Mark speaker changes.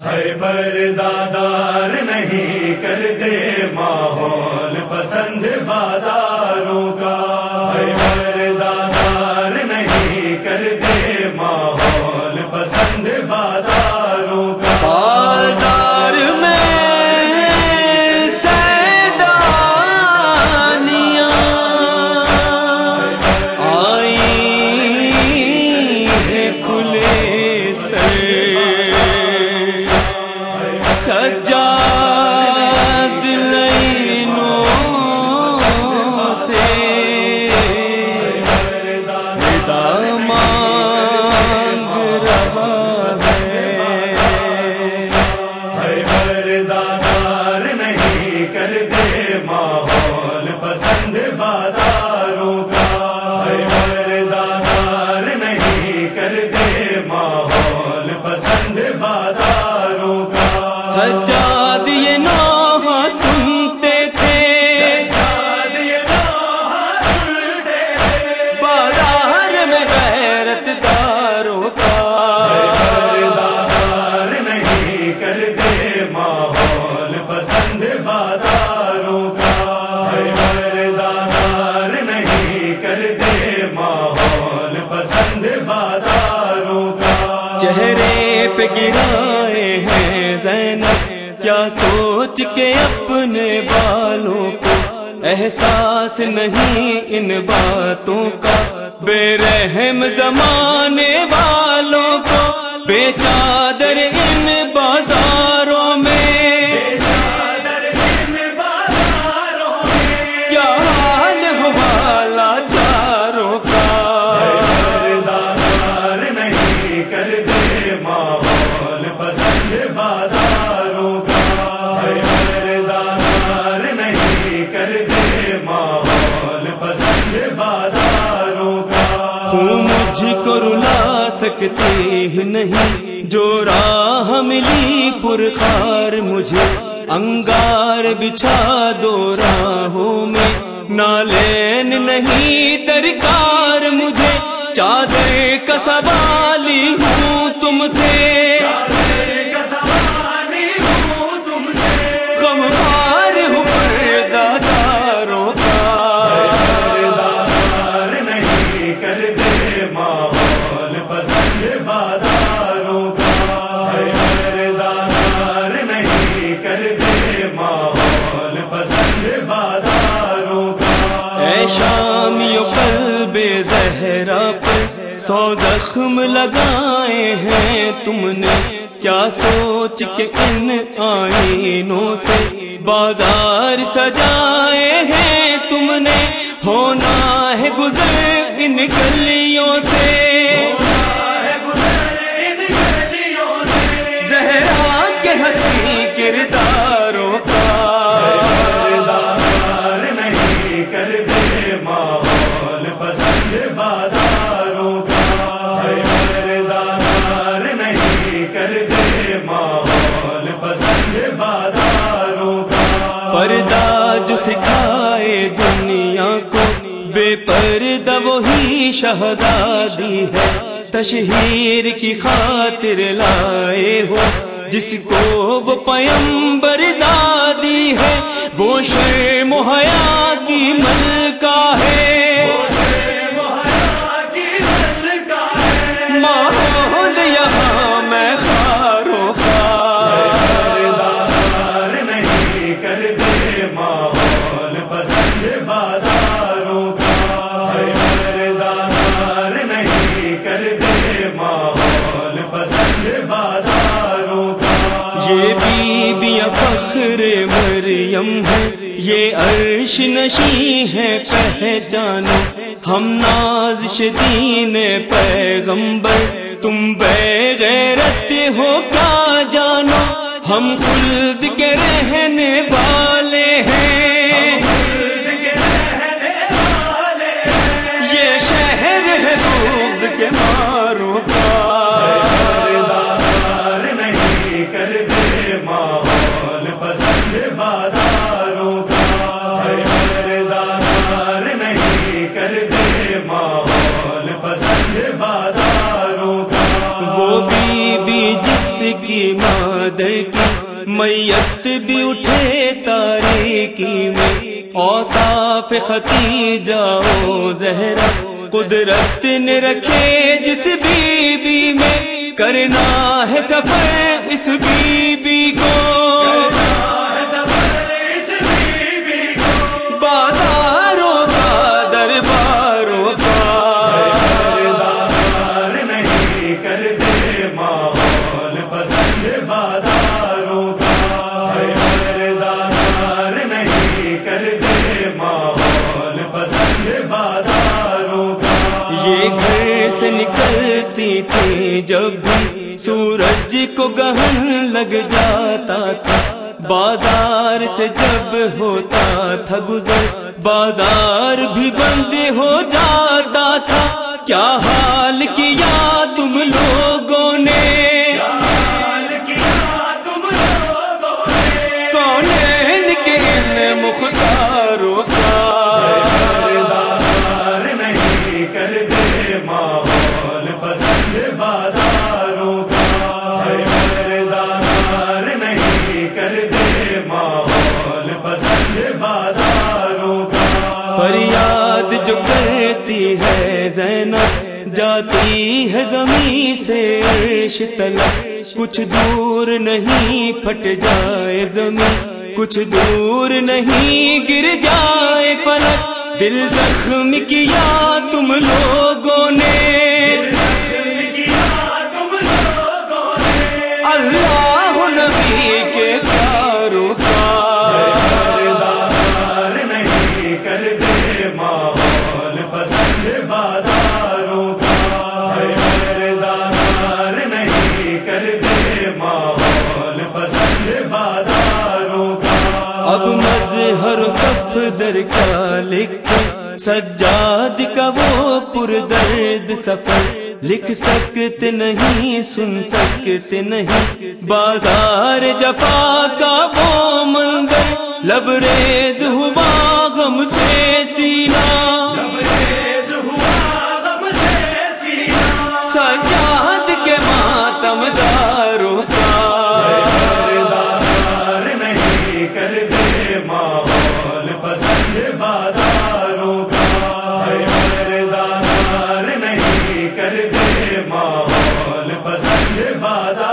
Speaker 1: ہے پردادار نہیں کرتے ماحول پسند بازاروں کا۔
Speaker 2: سجاد لینوں سے ندا مانگ رہا ہے۔
Speaker 1: ہے پردادار نہیں کرتے ماحول پسند بازاروں کا۔ ہے پردادار نہیں کرتے ماحول پسند بازاروں
Speaker 2: پہ گرائے ہیں زینب۔ کیا سوچ کے اپنے بالوں کو احساس نہیں ان باتوں کا؟ بے رحم زمانے والوں کو، بے چادر
Speaker 1: نہیں
Speaker 2: جو راہ ملی پرخار مجھے انگار بچھا دو راہوں میں نالین نہیں درکار مجھے چادر کا سوالی ہوں تم سے زخم لگائے ہیں تم نے۔ کیا سوچ کے ان آئینوں سے بازار سجائے ہیں تم نے؟ ہونا ہے گزر ان
Speaker 1: گلی شہدادی ہے،
Speaker 2: تشہیر کی خاطر لائے ہو۔ جس کو وہ پیمبر دادی ہے، وہ شرم حیا مریم ہے۔ یہ عرش نشی ہے پہچانو ہم ناز دین پیغمبر۔ تم بے غیرت ہو کا جانو؟ ہم خلد کے رہنے والے۔ کی مادر کی میت بھی اٹھے تاریکی میں۔ اوصاف خطی جاؤ زہرا قدرت نے رکھے جس بی بی میں۔ کرنا ہے سفر اس بی بی کو۔ بازاروں نکلتی جب بھی سورج کو گہن لگ جاتا تھا، بازار سے جب ہوتا تھا گزر، بازار بھی بند ہو جاتا تھا۔ کیا حال کیا
Speaker 1: بازاروں کا دار نہیں کرتے ماحول پسند بازاروں کا۔
Speaker 2: فریاد جو کرتی ہے زینب، جاتی ہے زمین سے عرش طلب کچھ دور نہیں پھٹ جائے زمین، کچھ دور نہیں گر جائے فلک۔ دل زخم کیا تم لوگوں نے؟ صف در کا لکھ، سجاد کا وہ پر درد سفر۔ لکھ سکتے نہیں، سن سکتے نہیں۔ بازار جفا کا وہ منظر۔ لبریز ہوا غم سے سینہ
Speaker 1: تیز ہوا غم سے سینہ
Speaker 2: سجاد
Speaker 1: بازار